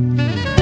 너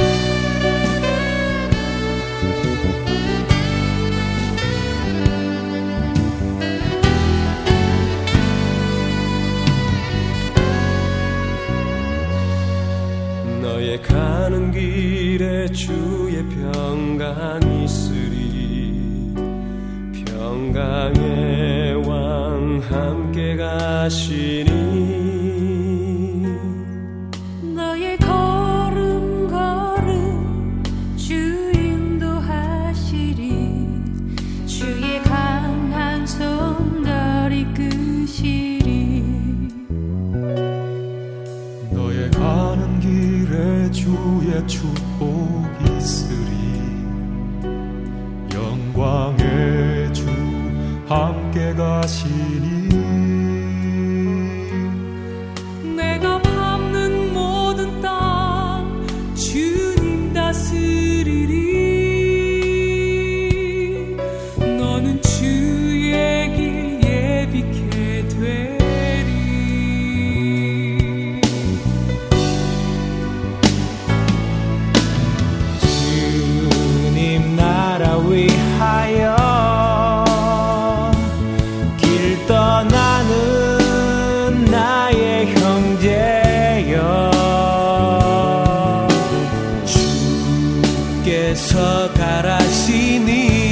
주께서 가라시니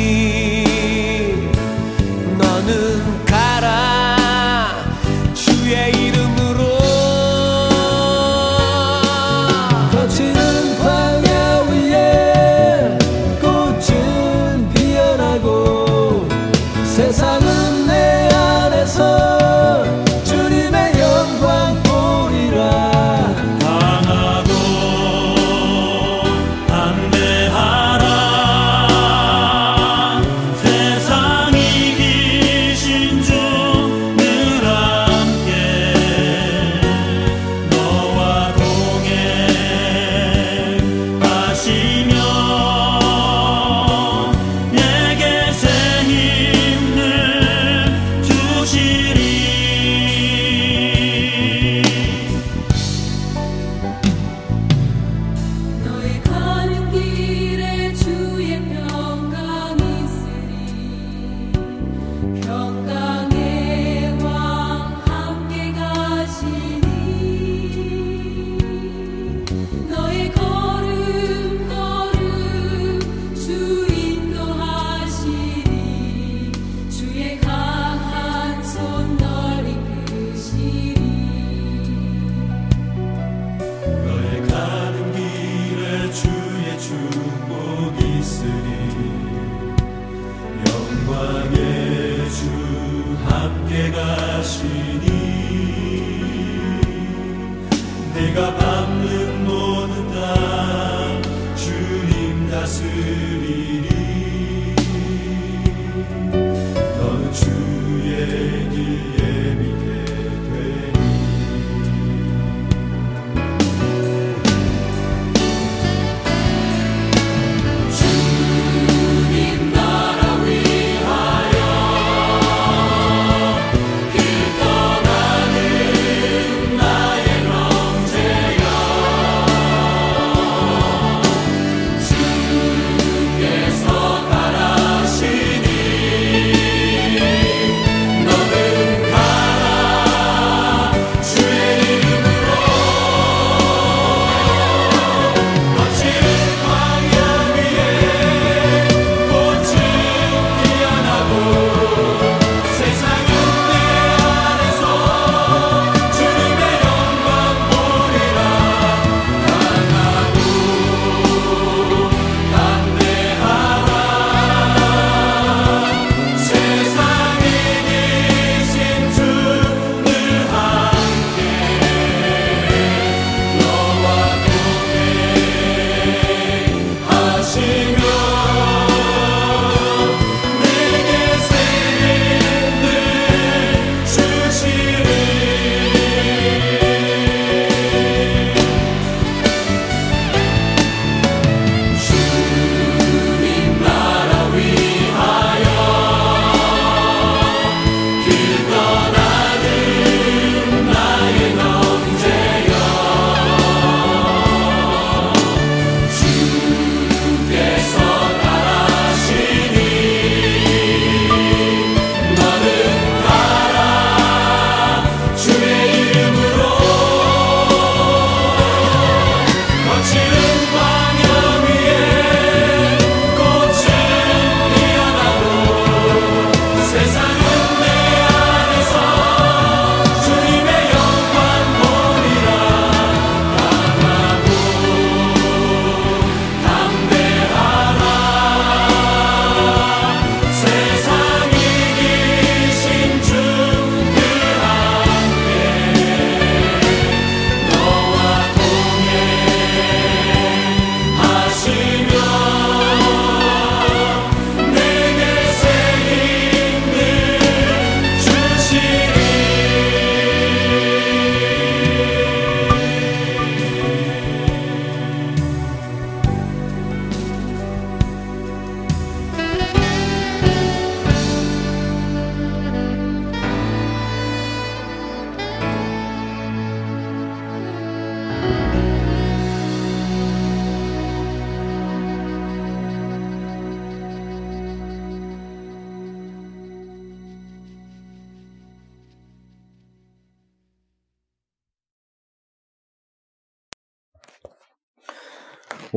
Yes.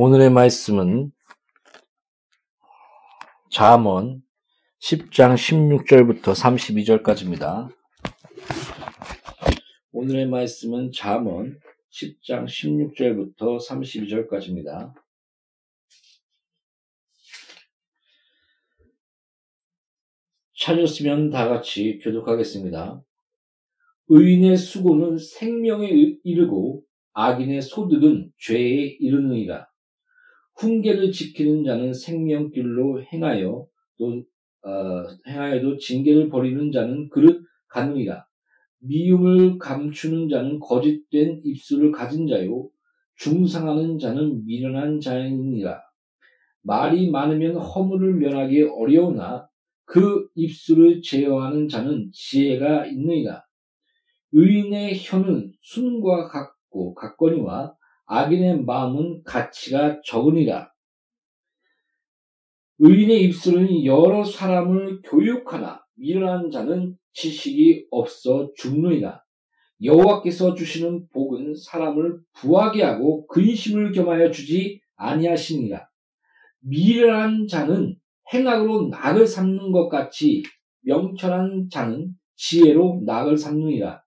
오늘의 말씀은 잠언 10장 16절부터 32절까지입니다. 오늘의 말씀은 잠언 10장 16절부터 32절까지입니다. 찾았으면 다 같이 교독하겠습니다. 의인의 수고는 생명에 이르고 악인의 소득은 죄에 이르느니라. 훈계를 지키는 자는 생명길로 행하여 또 어, 행하여도 징계를 버리는 자는 그릇 가느니라. 미움을 감추는 자는 거짓된 입술을 가진 자요 중상하는 자는 미련한 자이니라. 말이 많으면 허물을 면하기 어려우나 그 입술을 제어하는 자는 지혜가 있느니라. 의인의 혀는 순과 같고 같거니와 악인의 마음은 가치가 적으니라. 의인의 입술은 여러 사람을 교육하나 미련한 자는 지식이 없어 죽느니라. 여호와께서 주시는 복은 사람을 부하게 하고 근심을 겸하여 주지 아니하시니라. 미련한 자는 행악으로 낙을 삼는 것 같이 명철한 자는 지혜로 낙을 삼느니라.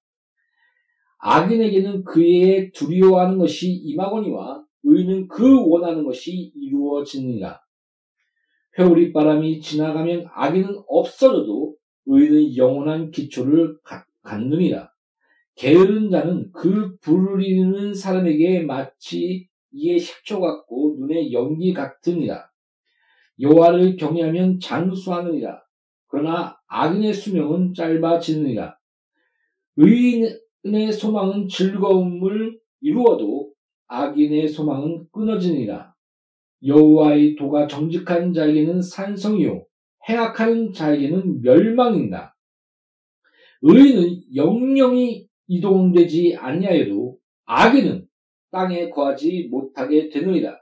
악인에게는 그의 두려워하는 것이 임하거니와 의인은 그 원하는 것이 이루어지느니라. 회오리 지나가면 악인은 없어져도 의인은 영원한 기초를 갖느니라. 게으른 자는 그 부르리는 사람에게 마치 이에 식초 같고 눈에 연기 같으니라. 여호와를 경외하면 장수하느니라. 그러나 악인의 수명은 짧아지느니라. 의인 의 소망은 즐거움을 이루어도 악인의 소망은 끊어지니라. 여호와의 도가 정직한 자에게는 산성이요 행악하는 자에게는 멸망이다. 의인은 영영이 이동되지 아니하여도 악인은 땅에 거하지 못하게 되느니라.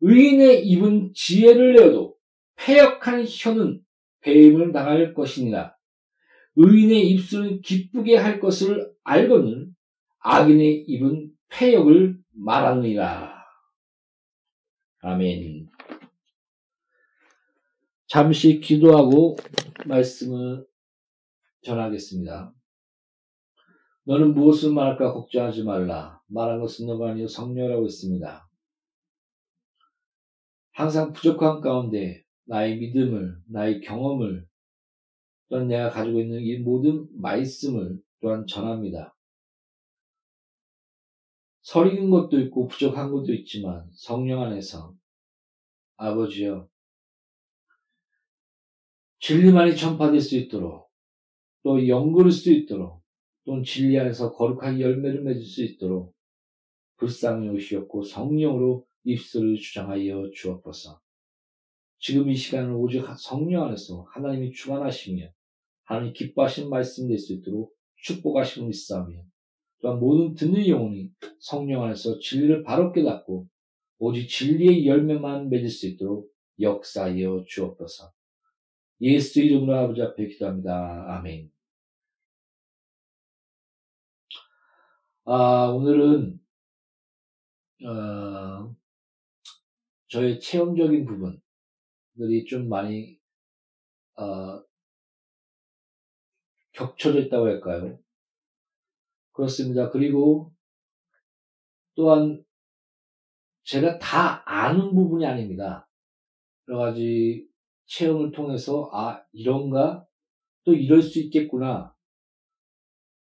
의인의 입은 지혜를 내어도 패역한 혀는 배임을 당할 것이니라. 의인의 입술은 기쁘게 할 것을 알고는 악인의 입은 패역을 말하느니라. 아멘. 잠시 기도하고 말씀을 전하겠습니다. 너는 무엇을 말할까 걱정하지 말라. 말한 것은 너가 아니요 성령이라고 했습니다. 항상 부족한 가운데 나의 믿음을, 나의 경험을, 또한 내가 가지고 있는 이 모든 말씀을 또한 전합니다. 서리는 것도 있고 부족한 것도 있지만 성령 안에서 아버지여 진리만이 전파될 수 있도록 또 영그를 수 있도록 또 진리 안에서 거룩한 열매를 맺을 수 있도록 불쌍히 오시었고 성령으로 입술을 주장하여 주옵소서. 지금 이 시간은 오직 성령 안에서 하나님이 주관하시며 하나님 기뻐하신 말씀 될 수 있도록 축복하시는 믿사오며 또한 모든 듣는 영혼이 성령 안에서 진리를 바로 깨닫고 오직 진리의 열매만 맺을 수 있도록 역사하여 주옵소서. 예수 이름으로 아버지 앞에 기도합니다. 아멘. 아, 오늘은, 어, 저의 체험적인 부분들이 좀 많이, 어, 겹쳐져 있다고 할까요? 그렇습니다. 그리고 또한 제가 다 아는 부분이 아닙니다. 여러 가지 체험을 통해서 아 이런가 또 이럴 수 있겠구나.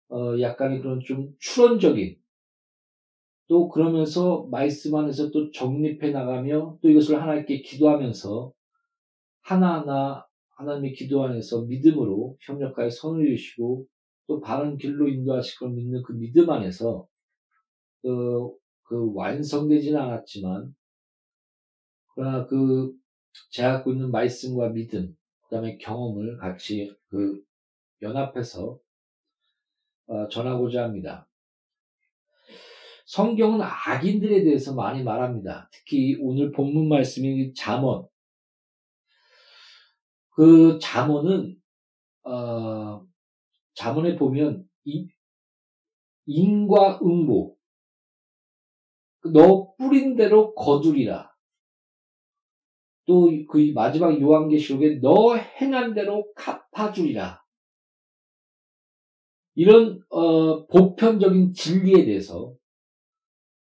어, 약간의 그런 좀 추론적인 또 그러면서 말씀 안에서 또 정립해 나가며 또 이것을 하나님께 기도하면서 하나하나 하나님의 기도 안에서 믿음으로 협력하여 선을 이루시고 또 바른 길로 인도하실 걸 믿는 그 믿음 안에서 그, 그 완성되지는 않았지만 그러나 그 제가 갖고 있는 말씀과 믿음 그 다음에 경험을 같이 그 연합해서 어, 전하고자 합니다. 성경은 악인들에 대해서 많이 말합니다. 특히 오늘 본문 말씀인 잠언. 그 잠언은 어, 자문에 보면 인과 응보 너 뿌린 대로 거두리라. 또 그 마지막 요한계시록에 너 행한 대로 갚아주리라. 이런 어, 보편적인 진리에 대해서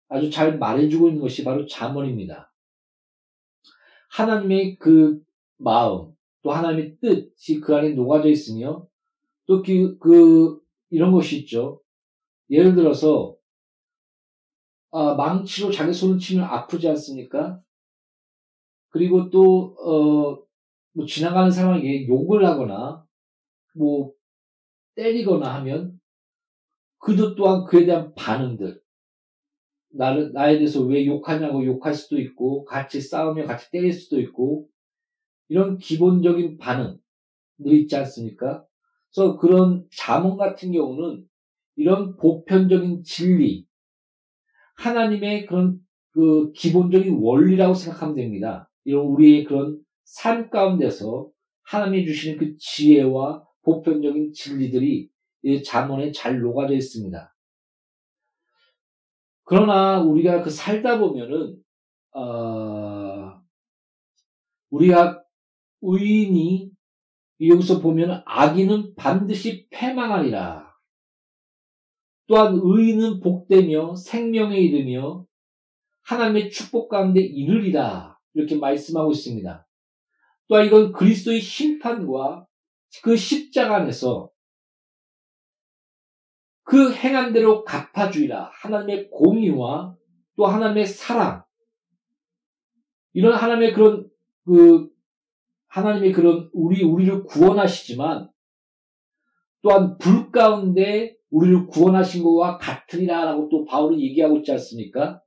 아주 잘 말해주고 있는 것이 바로 잠언입니다. 하나님의 그 마음, 또 하나님의 뜻이 그 안에 녹아져 있으며 또 그, 그 이런 것이 있죠. 예를 들어서 아, 망치로 자기 손을 치면 아프지 않습니까? 그리고 또, 어, 뭐 지나가는 사람에게 욕을 하거나, 뭐, 때리거나 하면, 그도 또한 그에 대한 반응들, 나를, 나에 대해서 왜 욕하냐고 욕할 수도 있고, 같이 싸우며 같이 때릴 수도 있고, 이런 기본적인 반응들 있지 않습니까? 그래서 그런 자문 같은 경우는 이런 보편적인 진리, 하나님의 그런 그 기본적인 원리라고 생각하면 됩니다. 이런 우리의 그런 삶 가운데서 하나님이 주시는 그 지혜와 보편적인 진리들이 이 자문에 잘 녹아져 있습니다. 그러나 우리가 그 살다 보면은 어, 우리가 의인이 여기서 보면 악인은 반드시 패망하리라. 또한 의인은 복되며 생명에 이르며 하나님의 축복 가운데 이르리라. 이렇게 말씀하고 있습니다. 또한 이건 그리스도의 심판과 그 십자가 안에서 그 행한 대로 갚아주리라. 하나님의 공의와 또 하나님의 사랑. 이런 하나님의 그런 그 하나님의 그런 우리 우리를 구원하시지만 또한 불 가운데 우리를 구원하신 것과 같으리라라고 또 바울은 얘기하고 있지 않습니까?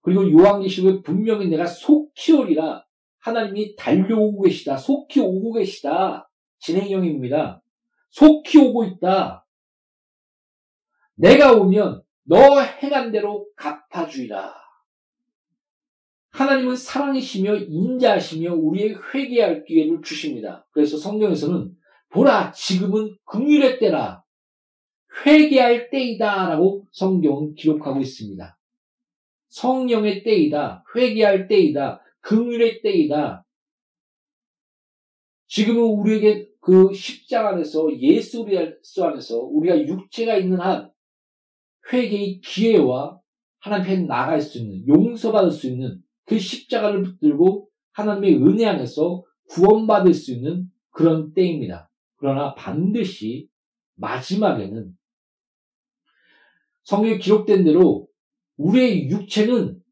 그리고 요한계시록에 분명히 내가 속히 오리라 하나님이 달려오고 계시다. 속히 오고 계시다. 진행형입니다. 속히 오고 있다. 내가 오면 너 행한 대로 갚아주리라. 하나님은 사랑이시며 인자하시며 우리의 회개할 기회를 주십니다. 그래서 성경에서는 보라 지금은 긍휼의 때라 회개할 때이다라고 성경은 기록하고 있습니다. 성령의 때이다, 회개할 때이다, 긍휼의 때이다. 지금은 우리에게 그 십자가 안에서 예수 그리스도 안에서 우리가 육체가 있는 한 회개의 기회와 하나님 앞에 나갈 수 있는 용서받을 수 있는 그 십자가를 붙들고 하나님의 은혜 안에서 구원받을 수 있는 그런 때입니다. 그러나 반드시 마지막에는 성경에 기록된 대로 우리의 육체는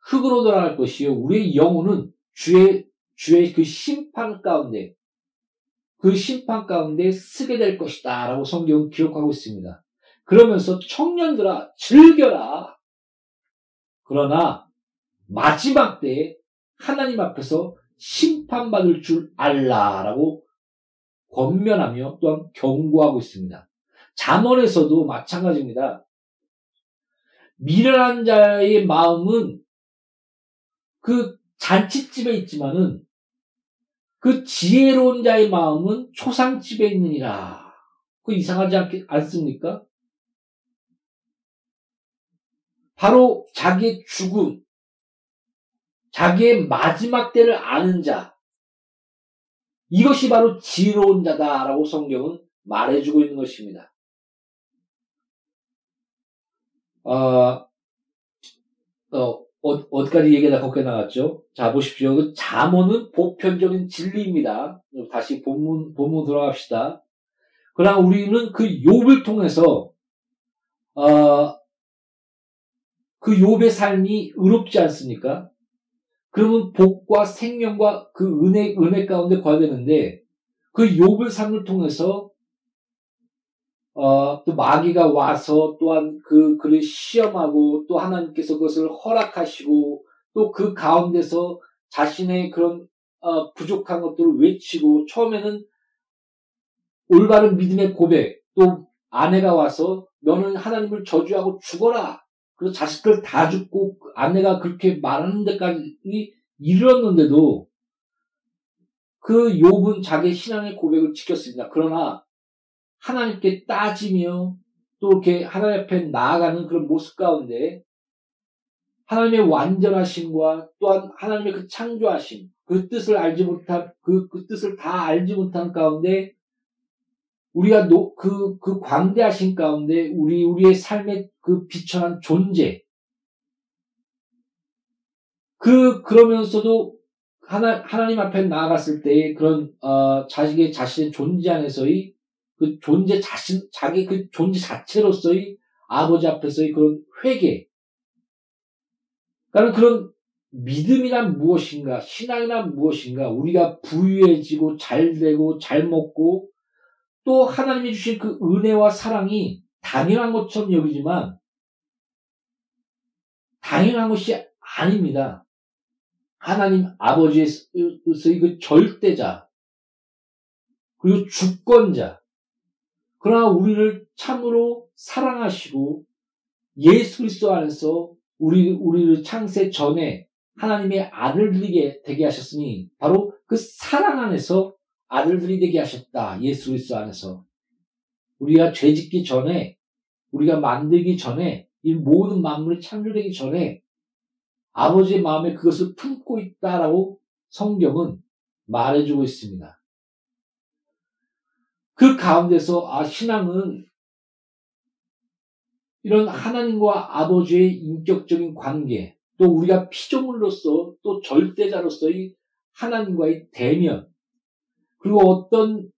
흙으로 돌아갈 것이요. 우리의 영혼은 주의, 주의 그 심판 가운데, 그 심판 가운데 쓰게 될 것이다. 라고 성경은 기록하고 있습니다. 그러면서 청년들아, 즐겨라. 그러나 마지막 때에 하나님 앞에서 심판받을 줄 알라라고 권면하며 또한 경고하고 있습니다. 잠언에서도 마찬가지입니다. 미련한 자의 마음은 그 잔치집에 있지만은 그 지혜로운 자의 마음은 초상집에 있느니라. 그 이상하지 않 않습니까? 바로 자기의 죽음, 자기의 마지막 때를 아는 자, 이것이 바로 지혜로운 자다라고 성경은 말해주고 있는 것입니다. 어, 어, 어 디까지 얘기가 걷게 나갔죠? 자, 보십시오. 그 잠언은 보편적인 진리입니다. 다시 본문, 본문 돌아갑시다. 그러나 우리는 그 욥을 통해서, 어, 그 욥의 삶이 의롭지 않습니까? 그러면 복과 생명과 그 은혜, 은혜 가운데 가야 되는데, 그 욥의 삶을 통해서 어, 또 마귀가 와서 또한 그 그를 시험하고 또 하나님께서 그것을 허락하시고 또 그 가운데서 자신의 그런 어, 부족한 것들을 외치고 처음에는 올바른 믿음의 고백 또 아내가 와서 너는 하나님을 저주하고 죽어라 그래서 자식들 다 죽고 아내가 그렇게 말하는 데까지 이르렀는데도 그 욥은 자기 신앙의 고백을 지켰습니다. 그러나 하나님께 따지며 또 이렇게 하나님 앞에 나아가는 그런 모습 가운데 하나님의 완전하심과 또한 하나님의 그 창조하심, 그 뜻을 알지 못한, 그, 그 뜻을 다 알지 못한 가운데 우리가 노, 그, 그 광대하신 가운데 우리, 우리의 삶의 그 비천한 존재. 그, 그러면서도 하나, 하나님 앞에 나아갔을 때의 그런, 어, 자식의 자신의 존재 안에서의 그 존재 자신, 자기 그 존재 자체로서의 아버지 앞에서의 그런 회개. 그러니까 그런 믿음이란 무엇인가, 신앙이란 무엇인가, 우리가 부유해지고 잘 되고 잘 먹고 또 하나님이 주신 그 은혜와 사랑이 당연한 것처럼 여기지만 당연한 것이 아닙니다. 하나님 아버지의 그 절대자, 그리고 주권자, 그러나 우리를 참으로 사랑하시고 예수 그리스도 안에서 우리 우리를 창세 전에 하나님의 아들들이 되게 하셨으니 바로 그 사랑 안에서 아들들이 되게 하셨다. 예수 그리스도 안에서 우리가 죄 짓기 전에 우리가 만들기 전에 이 모든 만물이 창조되기 전에 아버지의 마음에 그것을 품고 있다라고 성경은 말해주고 있습니다. 그 가운데서 아 신앙은 이런 하나님과 아버지의 인격적인 관계, 또 우리가 피조물로서 또 절대자로서의 하나님과의 대면, 그리고 어떤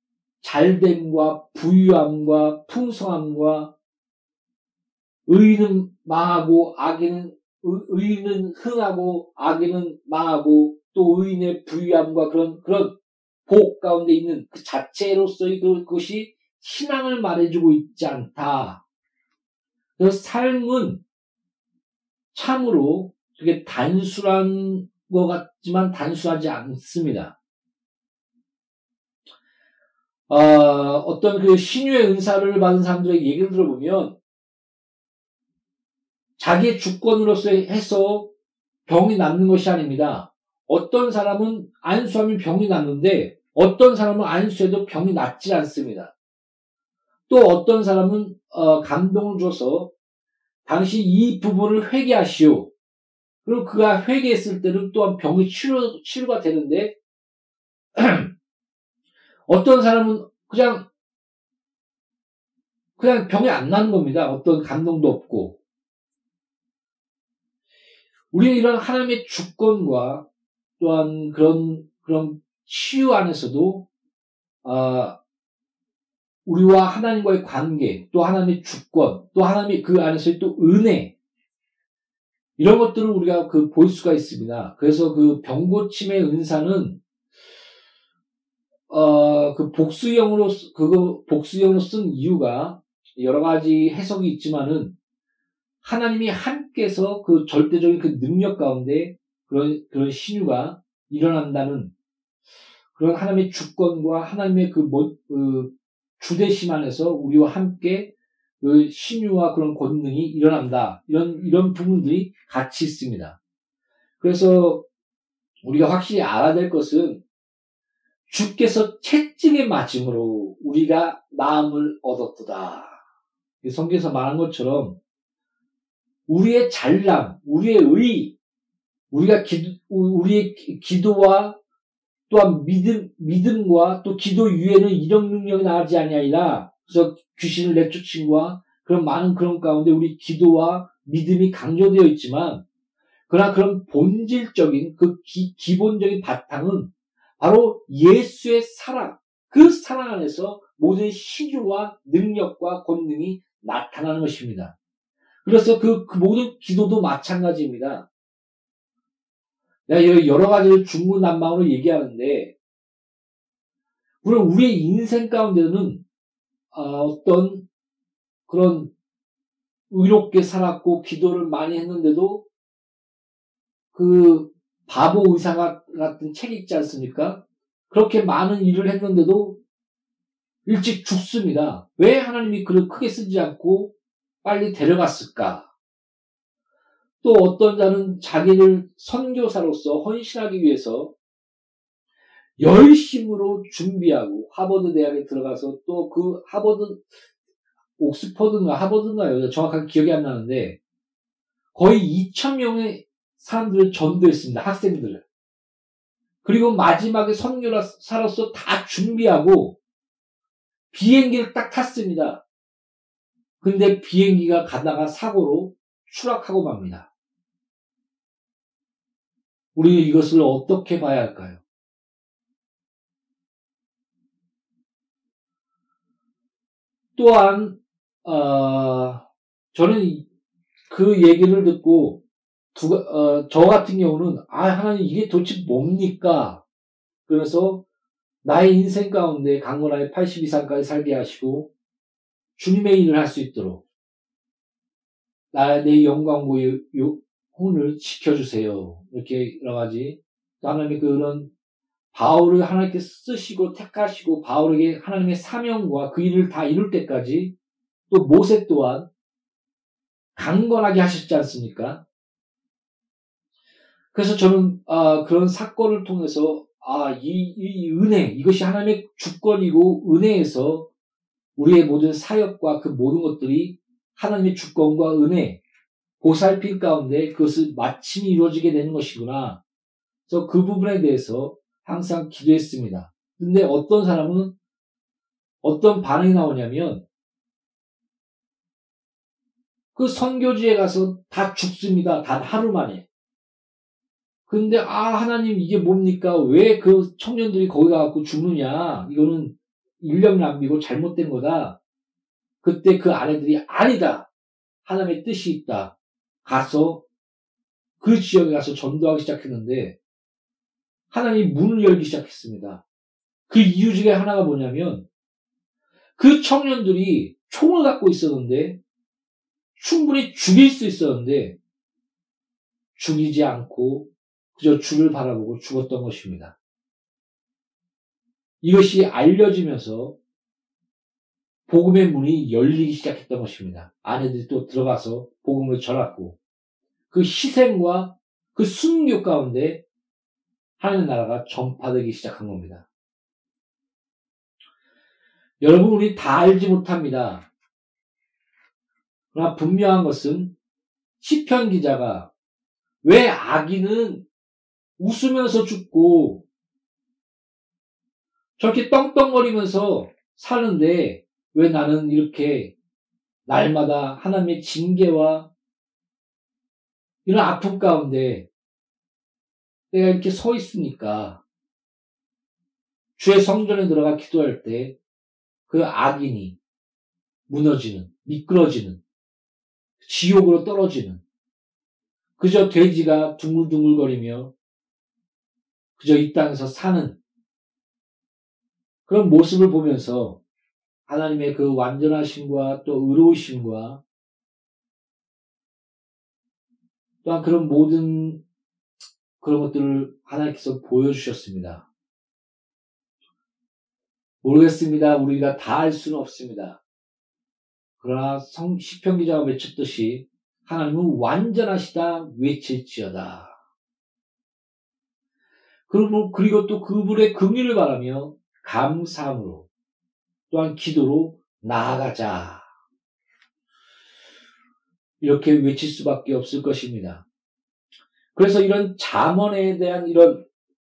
잘됨과 부유함과 풍성함과 의는 망하고 악에는 의는 흥하고 악에는 망하고 또 의인의 부유함과 그런 그런 복 가운데 있는 그 자체로서의 그, 그것이 신앙을 말해주고 있지 않다. 그 삶은 참으로 되게 단순한 것 같지만 단순하지 않습니다. 어, 어떤 그 신유의 은사를 받은 사람들의 얘기를 들어보면 자기의 주권으로서 해서 병이 낫는 것이 아닙니다. 어떤 사람은 안수하면 병이 낫는데 어떤 사람은 안수해도 병이 낫지 않습니다. 또 어떤 사람은 어, 감동을 줘서 당신 이 부분을 회개하시오. 그리고 그가 회개했을 때는 또한 병이 치료, 치료가 되는데 어떤 사람은 그냥 그냥 병이 안 나는 겁니다. 어떤 감동도 없고. 우리는 이런 하나님의 주권과 또한 그런 그런 치유 안에서도 아, 우리와 하나님과의 관계, 또 하나님의 주권, 또 하나님의 그 안에서의 또 은혜 이런 것들을 우리가 그 볼 수가 있습니다. 그래서 그 병고침의 은사는 어, 그 복수형으로 그거 복수형으로 쓴 이유가 여러 가지 해석이 있지만은 하나님이 함께서 그 절대적인 그 능력 가운데 그런 그런 신유가 일어난다는 그런 하나님의 주권과 하나님의 그, 뭐, 그 주대심 안에서 우리와 함께 그 신유와 그런 권능이 일어난다. 이런, 이런 부분들이 같이 있습니다. 그래서 우리가 확실히 알아야 될 것은 주께서 채찍의 맞음으로 우리가 나음을 얻었다. 성경에서 말한 것처럼 우리의 잘남, 우리의 의, 우리가 기도, 우리의 기도와 또한 믿음, 믿음과 또 기도 위에는 이런 능력이 나지 아니하리라. 그래서 귀신을 내쫓은 과 그런 많은 그런 가운데 우리 기도와 믿음이 강조되어 있지만, 그러나 그런 본질적인 그 기, 기본적인 바탕은 바로 예수의 사랑, 그 사랑 안에서 모든 시주와 능력과 권능이 나타나는 것입니다. 그래서 그, 그 모든 기도도 마찬가지입니다. 내가 여러 가지를 중구난방으로 얘기하는데, 물론 우리의 인생 가운데는 아, 어떤 그런 의롭게 살았고 기도를 많이 했는데도 그 바보 의사 같은 책 있지 않습니까? 그렇게 많은 일을 했는데도 일찍 죽습니다. 왜 하나님이 그를 크게 쓰지 않고 빨리 데려갔을까? 또 어떤 자는 자기를 선교사로서 헌신하기 위해서 열심으로 준비하고 하버드 대학에 들어가서 또 그 하버드 옥스퍼드인가 하버드인가요? 정확하게 기억이 안 나는데 거의 2천 명의 사람들을 전도했습니다. 학생들을. 그리고 마지막에 선교사로서 다 준비하고 비행기를 딱 탔습니다. 근데 비행기가 가다가 사고로 추락하고 맙니다. 우리는 이것을 어떻게 봐야 할까요? 또한 어, 저는 그 얘기를 듣고 두, 어, 저 같은 경우는 아 하나님 이게 도대체 뭡니까? 그래서 나의 인생 가운데 강건하게 82살까지 살게 하시고 주님의 일을 할 수 있도록 나의 영광고의 혼을 지켜주세요. 이렇게 여러 가지 하나님의 그런 바울을 하나님께 쓰시고 택하시고 바울에게 하나님의 사명과 그 일을 다 이룰 때까지 또 모세 또한 강건하게 하셨지 않습니까? 그래서 저는 아, 그런 사건을 통해서 아, 이, 이 은혜, 이것이 하나님의 주권이고 은혜에서 우리의 모든 사역과 그 모든 것들이 하나님의 주권과 은혜, 보살필 가운데 그것을 마침이 이루어지게 되는 것이구나. 그래서 그 부분에 대해서 항상 기도했습니다. 근데 어떤 사람은 어떤 반응이 나오냐면 그 선교지에 가서 다 죽습니다. 단 하루 만에. 근데 아 하나님 이게 뭡니까? 왜 그 청년들이 거기 가갖고 죽느냐? 이거는 인력 낭비고 잘못된 거다. 그때 그 아내들이 아니다. 하나님의 뜻이 있다. 가서 그 지역에 가서 전도하기 시작했는데 하나님이 문을 열기 시작했습니다. 그 이유 중에 하나가 뭐냐면 그 청년들이 총을 갖고 있었는데 충분히 죽일 수 있었는데 죽이지 않고 그저 주를 바라보고 죽었던 것입니다. 이것이 알려지면서 복음의 문이 열리기 시작했던 것입니다. 아내들이 또 들어가서 복음을 전했고 그 희생과 그 순교 가운데 하나님의 나라가 전파되기 시작한 겁니다. 여러분 우리 다 알지 못합니다. 그러나 분명한 것은 시편 기자가 왜 아기는 웃으면서 죽고 저렇게 떵떵거리면서 사는데 왜 나는 이렇게 날마다 하나님의 징계와 이런 아픔 가운데 내가 이렇게 서 있으니까 주의 성전에 들어가 기도할 때 그 악인이 무너지는, 미끄러지는, 지옥으로 떨어지는, 그저 돼지가 둥글둥글거리며 그저 이 땅에서 사는 그런 모습을 보면서 하나님의 그 완전하심과 또 의로우심과 또한 그런 모든 그런 것들을 하나님께서 보여주셨습니다. 모르겠습니다. 우리가 다 알 수는 없습니다. 그러나 성 시편 기자가 외쳤듯이 하나님은 완전하시다 외칠지어다. 그리고, 그리고 또 그분의 긍휼을 바라며 감사함으로 또한 기도로 나아가자. 이렇게 외칠 수밖에 없을 것입니다. 그래서 이런 자문에 대한 이런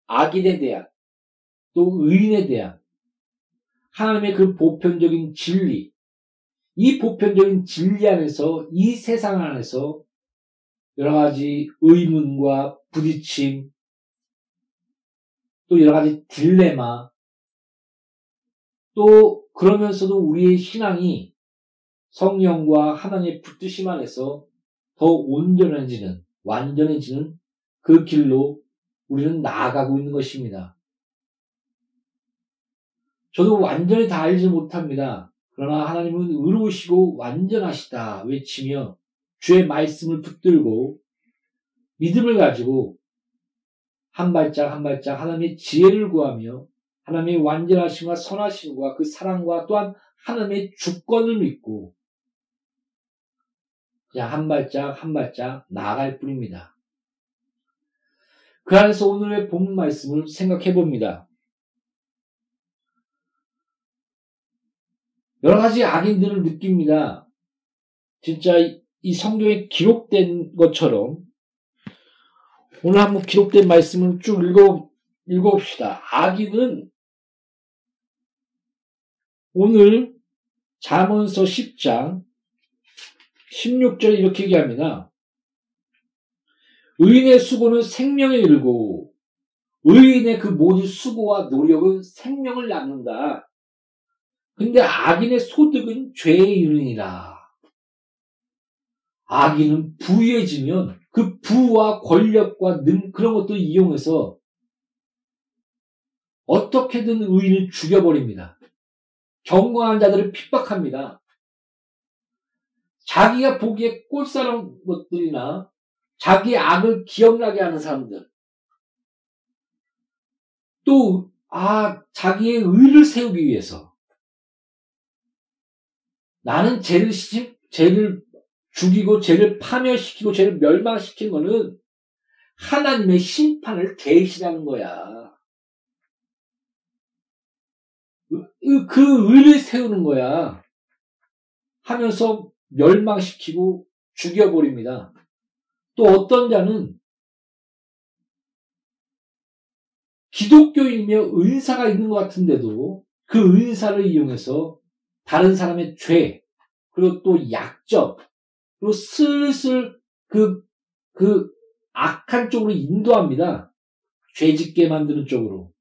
악인에 대한 또 의인에 대한 하나님의 그 보편적인 진리, 이 보편적인 진리 안에서 이 세상 안에서 여러 가지 의문과 부딪힘, 또 여러 가지 딜레마, 또 그러면서도 우리의 신앙이 성령과 하나님의 붙드심 안에서 더 온전해지는, 완전해지는 그 길로 우리는 나아가고 있는 것입니다. 저도 완전히 다 알지 못합니다. 그러나 하나님은 의로우시고 완전하시다 외치며 주의 말씀을 붙들고 믿음을 가지고 한 발짝 한 발짝 하나님의 지혜를 구하며 하나님의 완전하심과 선하심과 그 사랑과 또한 하나님의 주권을 믿고 그냥 한 발짝 한 발짝 나아갈 뿐입니다. 그 안에서 오늘의 본 말씀을 생각해 봅니다. 여러 가지 악인들을 느낍니다. 진짜 이 성경에 기록된 것처럼 오늘 한번 기록된 말씀을 쭉 읽어, 읽어봅시다. 아기는 오늘 잠언서 10장 16절에 이렇게 얘기합니다. 의인의 수고는 생명에 이르고 의인의 그 모든 수고와 노력은 생명을 낳는다. 근데 악인의 소득은 죄에 이르니라. 악인은 부유해지면 그 부와 권력과 능 그런 것들을 이용해서 어떻게든 의인을 죽여버립니다. 경건한 자들을 핍박합니다. 자기가 보기에 꼴사람 것들이나 자기의 악을 기억나게 하는 사람들. 또, 아, 자기의 의를 세우기 위해서. 나는 죄를, 죄를 죽이고 죄를 파멸시키고 죄를 멸망시킨 거는 하나님의 심판을 계시라는 거야. 그 의를 세우는 거야. 하면서 멸망시키고 죽여버립니다. 또 어떤 자는 기독교인이며 은사가 있는 것 같은데도 그 은사를 이용해서 다른 사람의 죄, 그리고 또 약점, 그리고 슬슬 그, 그 악한 쪽으로 인도합니다. 죄 짓게 만드는 쪽으로.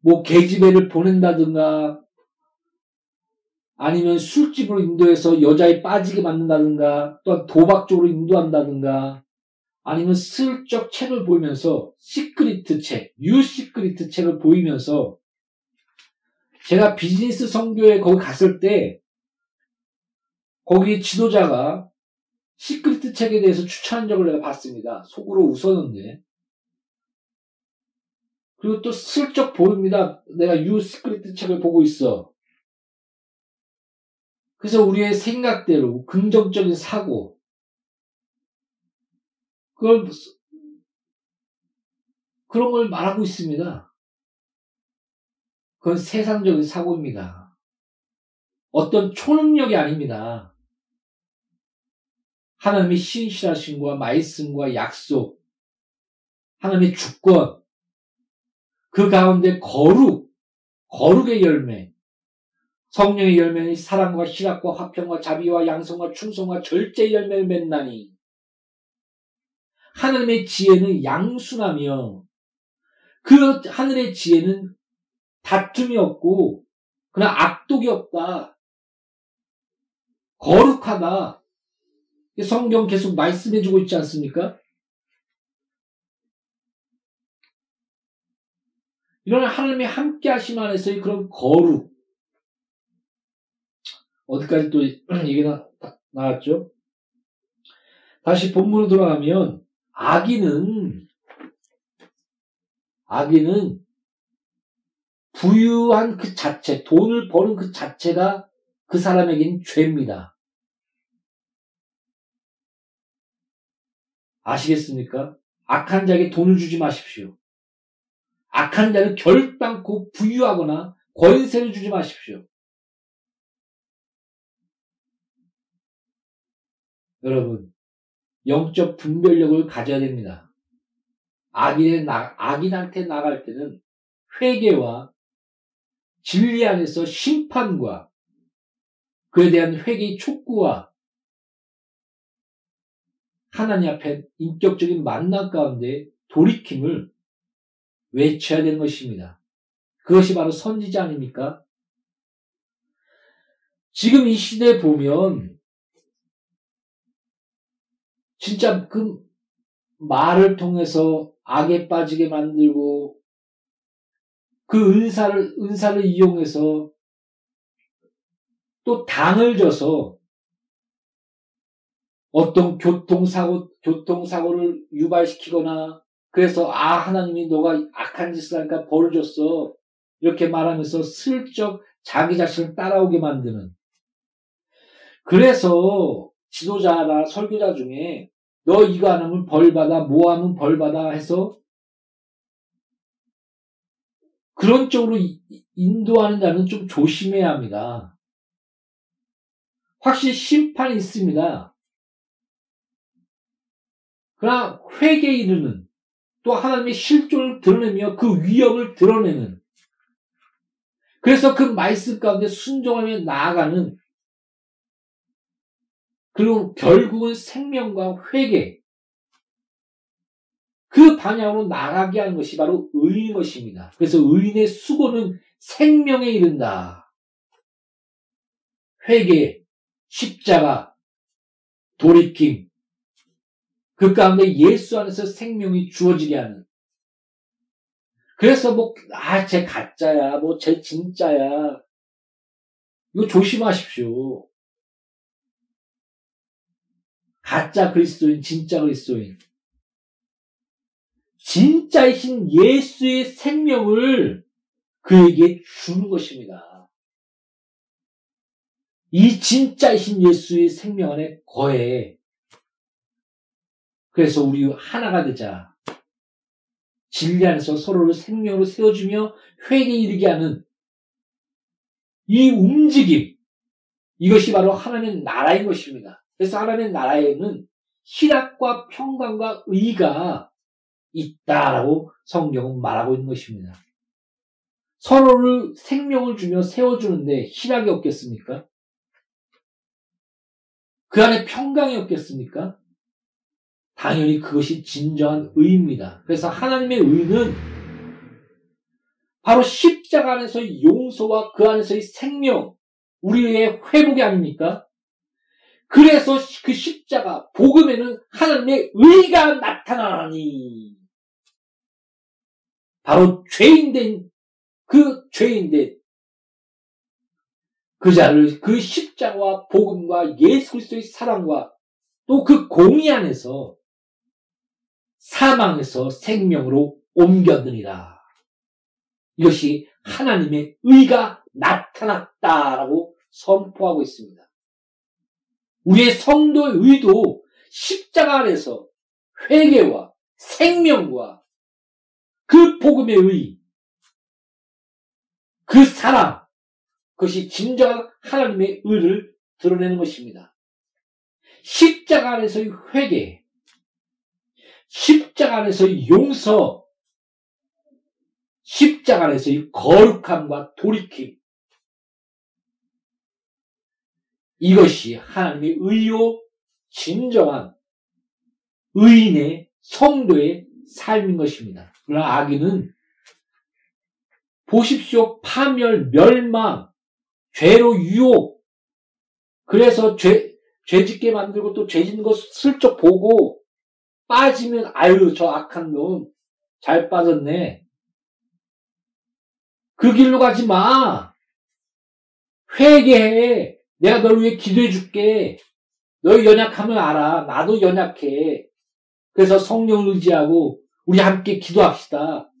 뭐 계집애를 보낸다든가 아니면 술집으로 인도해서 여자에 빠지게 만든다든가 또한 도박 쪽으로 인도한다든가 아니면 슬쩍 책을 보이면서 secret 책, new secret 책을 보이면서 제가 비즈니스 선교에 거기 갔을 때 거기 지도자가 secret 책에 대해서 추천한 적을 내가 봤습니다. 속으로 웃었는데 그리고 또 슬쩍 보입니다. 내가 new secret 책을 보고 있어. 그래서 우리의 생각대로 긍정적인 사고 그걸 그런 걸 말하고 있습니다. 그건 세상적인 사고입니다. 어떤 초능력이 아닙니다. 하나님의 신실하신과 말씀과 약속, 하나님의 주권, 그 가운데 거룩, 거룩의 열매, 성령의 열매는 사랑과 희락과 화평과 자비와 양성과 충성과 절제 열매를 맺나니 하나님의 지혜는 양순하며 그 하늘의 지혜는 다툼이 없고 그러나 악독이 없다. 거룩하다. 성경 계속 말씀해주고 있지 않습니까? 이런 하나님의 함께 하심 안에서의 그런 거룩, 어디까지 또 얘기가 나왔죠? 다시 본문으로 돌아가면 아기는 아기는 부유한 그 자체, 돈을 버는 그 자체가 그 사람에겐 죄입니다. 아시겠습니까? 악한 자에게 돈을 주지 마십시오. 악한 자를 결단코 부유하거나 권세를 주지 마십시오. 여러분, 영적 분별력을 가져야 됩니다. 악인의 나, 악인한테 나갈 때는 회개와 진리 안에서 심판과 그에 대한 회개의 촉구와 하나님 앞에 인격적인 만남 가운데 돌이킴을 외쳐야 되는 것입니다. 그것이 바로 선지자 아닙니까? 지금 이 시대에 보면 진짜 그 말을 통해서 악에 빠지게 만들고 그 은사를 은사를 이용해서 또 당을 줘서 어떤 교통사고 교통사고를 유발시키거나 그래서 아 하나님이 너가 악한 짓을 하니까 벌을 줬어 이렇게 말하면서 슬쩍 자기 자신을 따라오게 만드는 그래서 지도자나 설교자 중에 너 이거 안 하면 벌 받아, 뭐 하면 벌 받아 해서 그런 쪽으로 인도하는 자는 좀 조심해야 합니다. 확실히 심판이 있습니다. 그러나 회개에 이르는 또 하나님의 실존을 드러내며 그 위험을 드러내는 그래서 그 말씀 가운데 순종하며 나아가는 그리고 결국은 생명과 회개 그 방향으로 나가게 하는 것이 바로 의인 것입니다. 그래서 의인의 수고는 생명에 이른다. 회개, 십자가, 돌이킴, 그 가운데 예수 안에서 생명이 주어지게 하는. 그래서 뭐, 아, 쟤 가짜야, 뭐, 쟤 진짜야. 이거 조심하십시오. 가짜 그리스도인, 진짜 그리스도인. 진짜이신 예수의 생명을 그에게 주는 것입니다. 이 진짜이신 예수의 생명 안에 거해. 그래서 우리 하나가 되자. 진리 안에서 서로를 생명으로 세워주며 회개에 이르게 하는 이 움직임. 이것이 바로 하나님의 나라인 것입니다. 그래서 하나님의 나라에는 희락과 평강과 의가 있다라고 성경은 말하고 있는 것입니다. 서로를 생명을 주며 세워주는데 희락이 없겠습니까? 그 안에 평강이 없겠습니까? 당연히 그것이 진정한 의입니다. 그래서 하나님의 의는 바로 십자가 안에서의 용서와 그 안에서의 생명, 우리의 회복이 아닙니까? 그래서 그 십자가, 복음에는 하나님의 의가 나타나니. 바로 죄인된, 그 죄인된 그 자를 그 십자가와 복음과 예수 그리스도의 사랑과 또 그 공의 안에서 사망에서 생명으로 옮겼느니라. 이것이 하나님의 의가 나타났다라고 선포하고 있습니다. 우리의 성도의 의도 십자가 안에서 회개와 생명과 그 복음의 의, 그 사랑, 그것이 진정한 하나님의 의를 드러내는 것입니다. 십자가 안에서의 회개, 십자가 안에서의 용서, 십자가 안에서의 거룩함과 돌이킴, 이것이 하나님의 의요 진정한 의인의 성도의 삶인 것입니다. 그러나 악인은 보십시오. 파멸, 멸망, 죄로 유혹. 그래서 죄, 죄 짓게 만들고 또 죄 짓는 거 슬쩍 보고 빠지면 아유 저 악한 놈 잘 빠졌네. 그 길로 가지 마. 회개해. 내가 널 위해 기도해 줄게. 너 연약하면 알아. 나도 연약해. 그래서 성령 의지하고 우리 함께 기도합시다.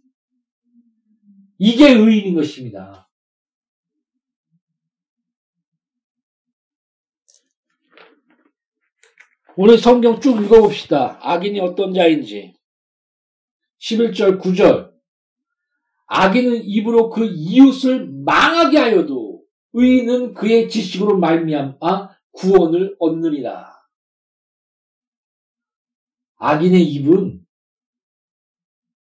이게 의인인 것입니다. 오늘 성경 쭉 읽어봅시다. 악인이 어떤 자인지. 11절, 9절. 악인은 입으로 그 이웃을 망하게 하여도 의인은 그의 지식으로 말미암아 구원을 얻느니라. 악인의 입은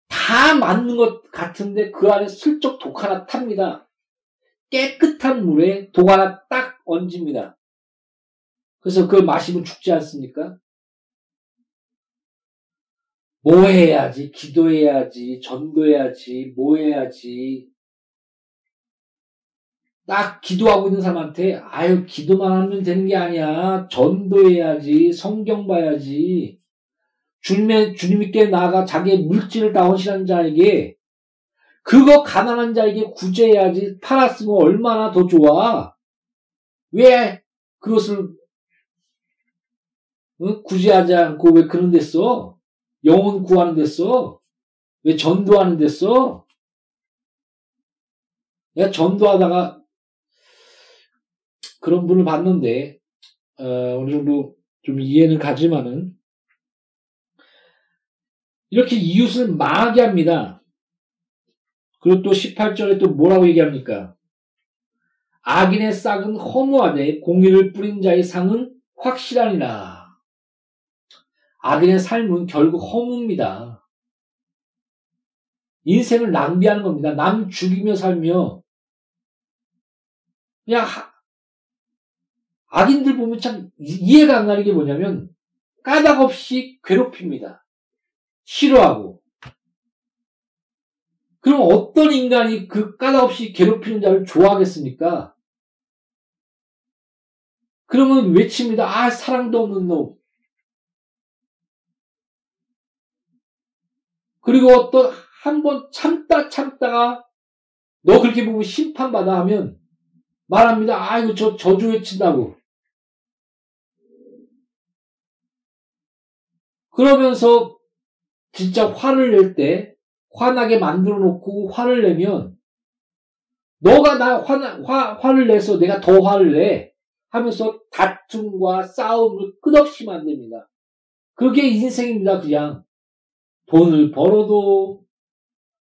다 맞는 것 같은데 그 안에 슬쩍 독 하나 탑니다. 깨끗한 물에 독 하나 딱 얹습니다. 그래서 그걸 마시면 죽지 않습니까? 뭐 해야지, 기도해야지, 전도해야지, 뭐 해야지. 딱 기도하고 있는 사람한테, 아유, 기도만 하면 되는 게 아니야. 전도해야지, 성경 봐야지. 주님의, 주님께 나아가 자기의 물질을 다 헌신한 자에게, 그거 가난한 자에게 구제해야지. 팔았으면 얼마나 더 좋아. 왜 그것을 어? 구제하지 않고 왜 그런 데 써? 영혼 구하는 데 써? 왜 전도하는 데 써? 내가 전도하다가 그런 분을 봤는데 어, 어느 정도 좀 이해는 가지만은 이렇게 이웃을 망하게 합니다. 그리고 또 18절에 또 뭐라고 얘기합니까? 악인의 싹은 허무하되 공의를 뿌린 자의 상은 확실하니라. 악인의 삶은 결국 허무입니다. 인생을 낭비하는 겁니다. 남 죽이며 살며 그냥 하, 악인들 보면 참 이해가 안 가는 게 뭐냐면 까닭 없이 괴롭힙니다. 싫어하고 그럼 어떤 인간이 그 까닭 없이 괴롭히는 자를 좋아하겠습니까? 그러면 외칩니다. 아, 사랑도 없는 놈. 그리고 어떤 한번 참다 참다가 너 그렇게 보면 심판받아 하면 말합니다. 아이고, 저 저주 외친다고. 그러면서 진짜 화를 낼 때 화나게 만들어 놓고 화를 내면 너가 나 화, 화, 화를 내서 내가 더 화를 내 하면서 다툼과 싸움을 끝없이 만듭니다. 그게 인생입니다, 그냥. 돈을 벌어도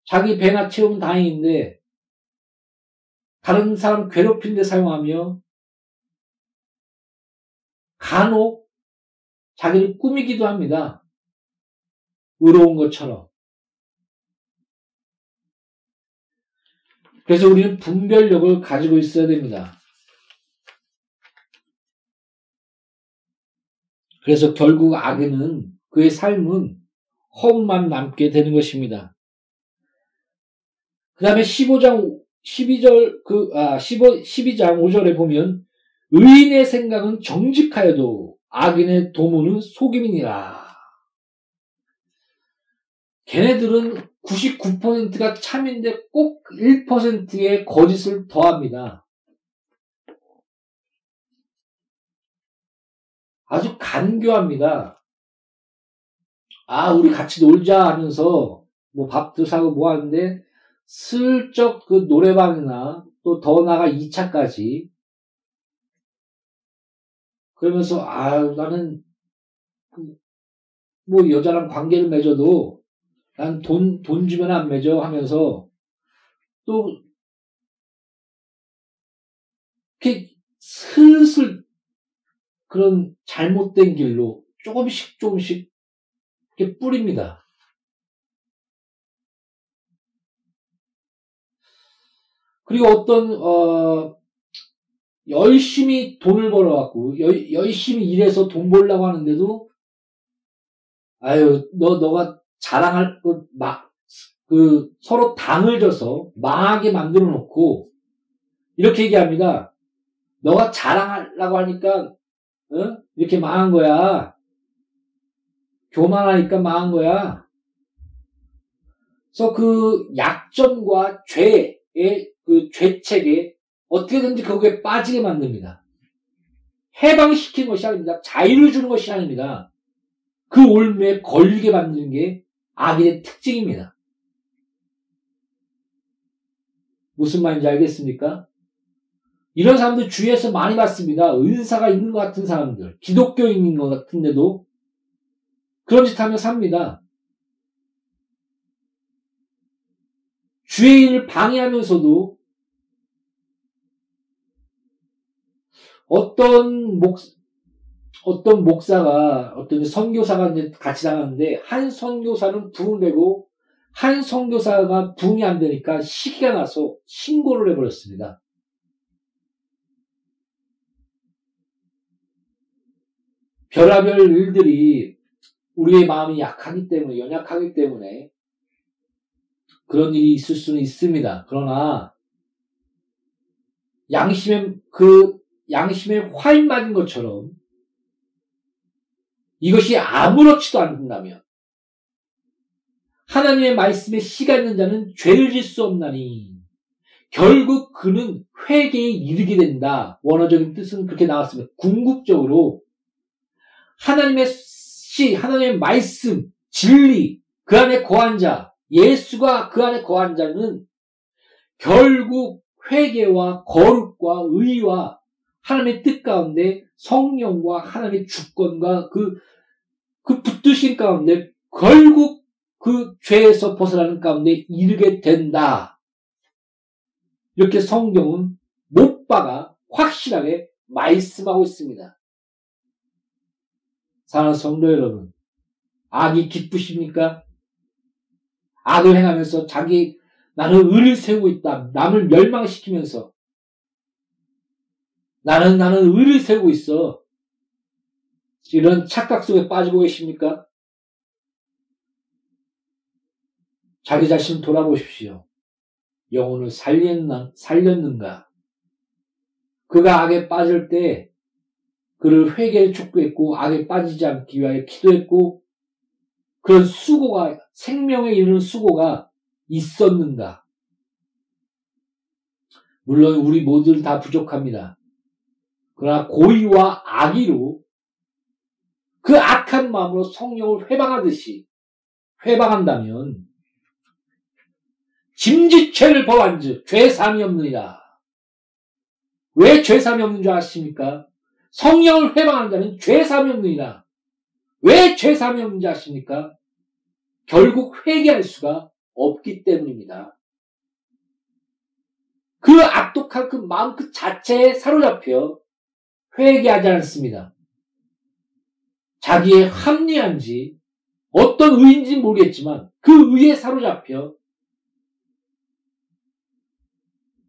자기 배나 채우면 다행인데 다른 사람 괴롭힌 데 사용하며 간혹 자기를 꾸미기도 합니다. 의로운 것처럼. 그래서 우리는 분별력을 가지고 있어야 됩니다. 그래서 결국 악인은 그의 삶은 험만 남게 되는 것입니다. 그 다음에 15장 12절 그 아, 15, 12장 5절에 보면 의인의 생각은 정직하여도 악인의 도모는 속임이니라. 걔네들은 99%가 참인데 꼭 1%의 거짓을 더합니다. 아주 간교합니다. 아, 우리 같이 놀자 하면서 뭐 밥도 사고 뭐 하는데 슬쩍 그 노래방이나 또 더 나가 2차까지. 그러면서 아 나는 뭐 여자랑 관계를 맺어도 난 돈 돈 주면 안 맺어 하면서 또 이렇게 슬슬 그런 잘못된 길로 조금씩 조금씩 이렇게 뿌립니다. 그리고 어떤 어 열심히 돈을 벌어갖고 여, 열심히 일해서 돈 벌려고 하는데도 아유 너 너가 자랑할 그막 그 서로 당을 져서 망하게 만들어 놓고 이렇게 얘기합니다. 너가 자랑하려고 하니까 어? 이렇게 망한 거야. 교만하니까 망한 거야. 그래서 그 약점과 죄의 그 죄책에 어떻게든지 거기에 빠지게 만듭니다. 해방시키는 것이 아닙니다. 자유를 주는 것이 아닙니다. 그 올매에 걸리게 만드는 게 악인의 특징입니다. 무슨 말인지 알겠습니까? 이런 사람들 주위에서 많이 봤습니다. 은사가 있는 것 같은 사람들, 기독교인인 것 같은데도 그런 짓 하며 삽니다. 주의 일을 방해하면서도 어떤 목, 어떤 목사가, 어떤 선교사가 같이 나갔는데, 한 선교사는 부흥 되고, 한 선교사가 부흥이 안 되니까 시기가 나서 신고를 해버렸습니다. 별하별 일들이 우리의 마음이 약하기 때문에, 연약하기 때문에 그런 일이 있을 수는 있습니다. 그러나 양심의 그 양심에 화인 맞은 것처럼 이것이 아무렇지도 않는다면 하나님의 말씀에 씨가 있는 자는 죄를 질 수 없나니 결국 그는 회개에 이르게 된다. 원어적인 뜻은 그렇게 나왔습니다. 궁극적으로 하나님의 씨, 하나님의 말씀, 진리, 그 안에 거한 자, 예수가 그 안에 거한 자는 결국 회개와 거룩과 의와 하나님의 뜻 가운데 성령과 하나님의 주권과 그, 그 붙드신 가운데 결국 그 죄에서 벗어나는 가운데 이르게 된다. 이렇게 성경은 못 박아 확실하게 말씀하고 있습니다. 사랑하는 성도 여러분, 악이 기쁘십니까? 악을 행하면서 자기 나는 의를 세우고 있다. 남을 멸망시키면서 나는 나는 의를 세우고 있어. 이런 착각 속에 빠지고 계십니까? 자기 자신 돌아보십시오. 영혼을 살렸나, 살렸는가? 그가 악에 빠질 때 그를 회개를 촉구했고 악에 빠지지 않기 위하여 기도했고 그런 수고가 생명에 이르는 수고가 있었는가? 물론 우리 모두는 다 부족합니다. 그러나 고의와 악의로 그 악한 마음으로 성령을 회방하듯이 회방한다면 짐짓죄를 범한즉 죄삼이 없느니라. 왜 죄삼이 없는 줄 아십니까? 성령을 회방한 자는 죄삼이 없느니라. 왜 죄삼이 없는지 아십니까? 결국 회개할 수가 없기 때문입니다. 그 악독한 그 마음 그 자체에 사로잡혀 회개하지 않습니다. 자기의 합리한지 어떤 의인지 모르겠지만 그 의에 사로잡혀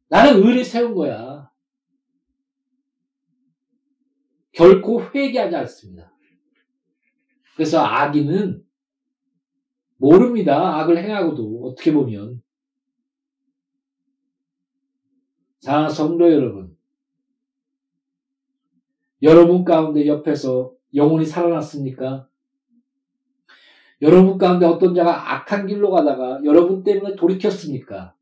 나는 의를 세운 거야. 결코 회개하지 않습니다. 그래서 악인은 모릅니다. 악을 행하고도 어떻게 보면 자 성도 여러분 여러분 가운데 옆에서 영혼이 살아났습니까? 여러분 가운데 어떤 자가 악한 길로 가다가 여러분 때문에 돌이켰습니까?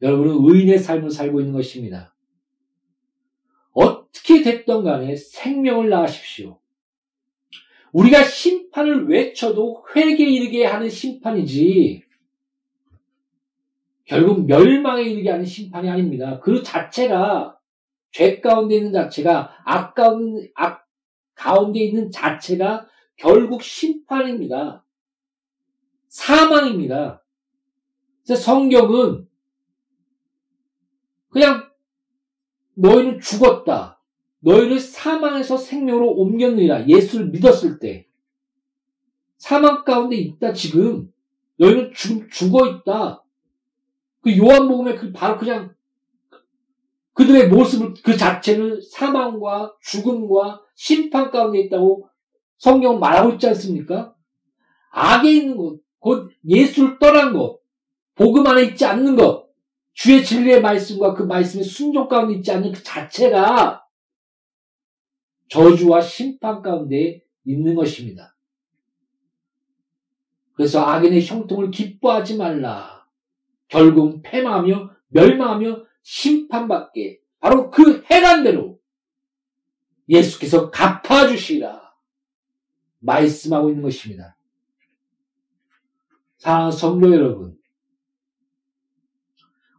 여러분은 의인의 삶을 살고 있는 것입니다. 어떻게 됐던 간에 생명을 낳으십시오. 우리가 심판을 외쳐도 회개 이르게 하는 심판이지 결국 멸망에 이르게 하는 심판이 아닙니다. 그 자체가 죄 가운데 있는 자체가 악 가운데, 악 가운데 있는 자체가 결국 심판입니다. 사망입니다. 그래서 성경은 그냥 너희는 죽었다. 너희를 사망에서 생명으로 옮겼느니라. 예수를 믿었을 때. 사망 가운데 있다, 지금. 너희는 죽, 죽어 있다. 그 요한복음에 그 바로 그냥 그들의 모습을, 그 자체를 사망과 죽음과 심판 가운데 있다고 성경 말하고 있지 않습니까? 악에 있는 것, 곧 예수를 떠난 것, 복음 안에 있지 않는 것, 주의 진리의 말씀과 그 말씀의 순종 가운데 있지 않는 그 자체가 저주와 심판 가운데 있는 것입니다. 그래서 악인의 형통을 기뻐하지 말라. 결국 패망하며 멸망하며 심판받게 바로 그 해란대로 예수께서 갚아주시라 말씀하고 있는 것입니다. 사랑하는 성도 여러분,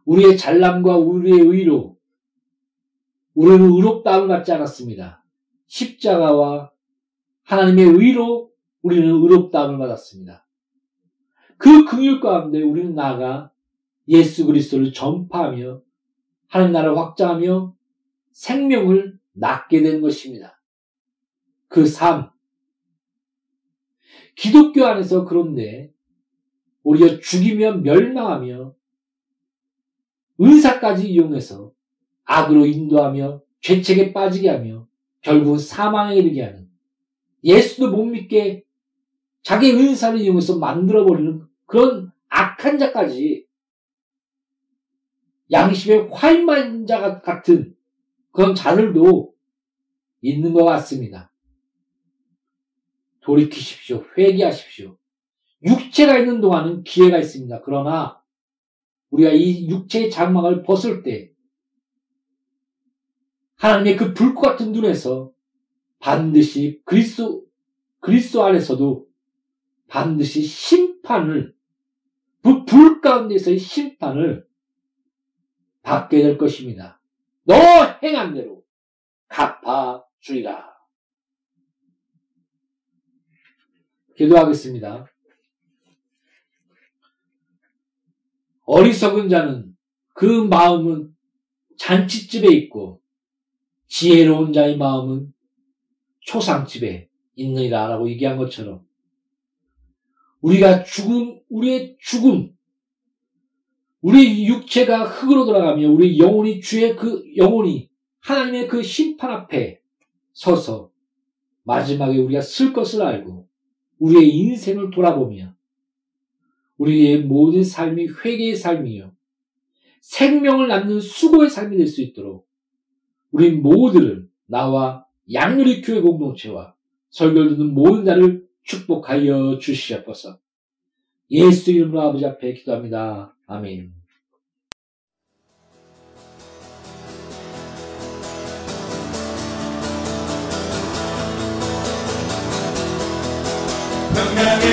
우리의 잘남과 우리의 의로 우리는 의롭다함을 받지 않았습니다. 십자가와 하나님의 의로 우리는 의롭다함을 받았습니다. 그 긍휼 가운데 우리는 나아가 예수 그리스도를 전파하며 하는 나라를 확장하며 생명을 낳게 된 것입니다. 그 삶. 기독교 안에서 그런데 오히려 죽이며 멸망하며 은사까지 이용해서 악으로 인도하며 죄책에 빠지게 하며 결국 사망에 이르게 하는 예수도 못 믿게 자기 은사를 이용해서 만들어버리는 그런 악한 자까지 양심의 화인만 자 같은 그런 자들도 있는 것 같습니다. 돌이키십시오. 회개하십시오. 육체가 있는 동안은 기회가 있습니다. 그러나 우리가 이 육체의 장막을 벗을 때 하나님의 그 불꽃 같은 눈에서 반드시 그리스도 그리스도 안에서도 반드시 심판을 그 불 가운데서의 심판을 받게 될 것입니다. 너 행한 대로 갚아 주리라. 기도하겠습니다. 어리석은 자는 그 마음은 잔치집에 있고 지혜로운 자의 마음은 초상집에 있느니라 라고 얘기한 것처럼 우리가 죽은 우리의 죽음 우리 육체가 흙으로 돌아가며 우리 영혼이 주의 그 영혼이 하나님의 그 심판 앞에 서서 마지막에 우리가 쓸 것을 알고 우리의 인생을 돌아보며 우리의 모든 삶이 회개의 삶이요 생명을 낳는 수고의 삶이 될 수 있도록 우리 모두를 나와 양누리 교회 공동체와 설교 듣는 모든 자를 축복하여 주시옵소서. 예수 이름으로 아버지 앞에 기도합니다. 아멘. 평강의